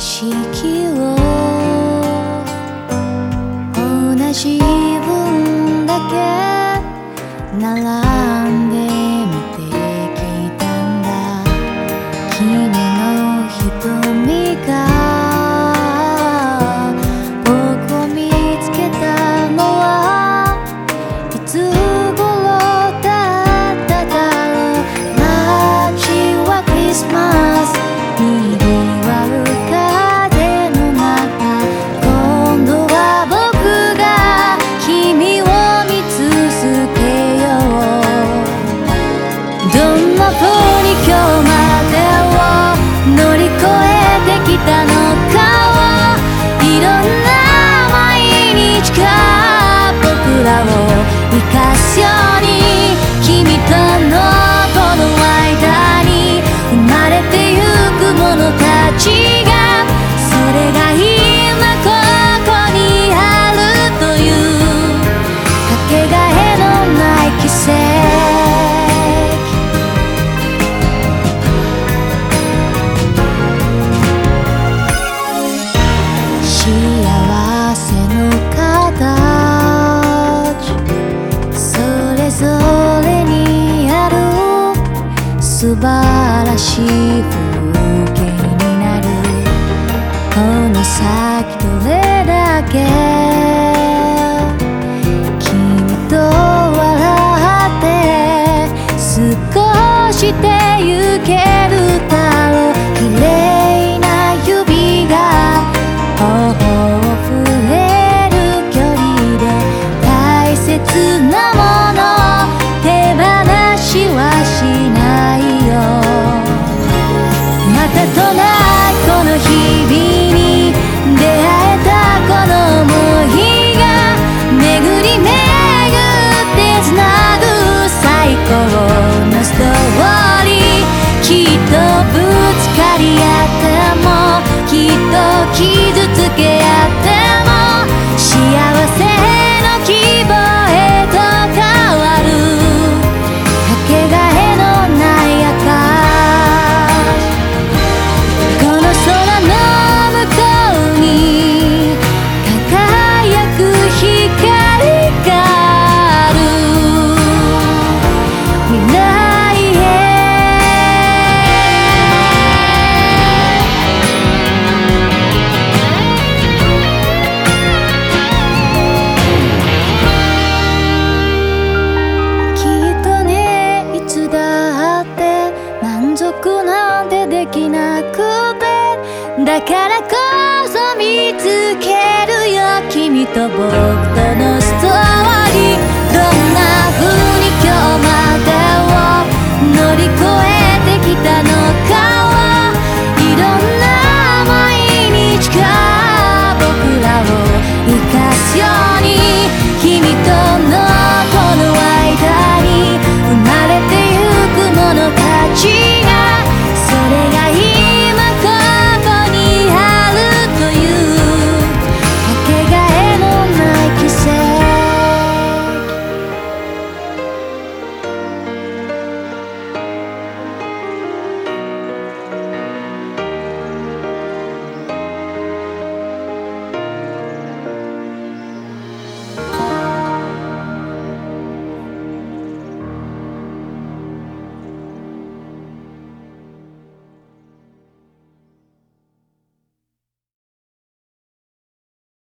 色を canción. 晴らしい風景になる。この先どれだけ？君と笑って過ごしてなくてだからこそ見つけるよ。君と僕との